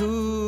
to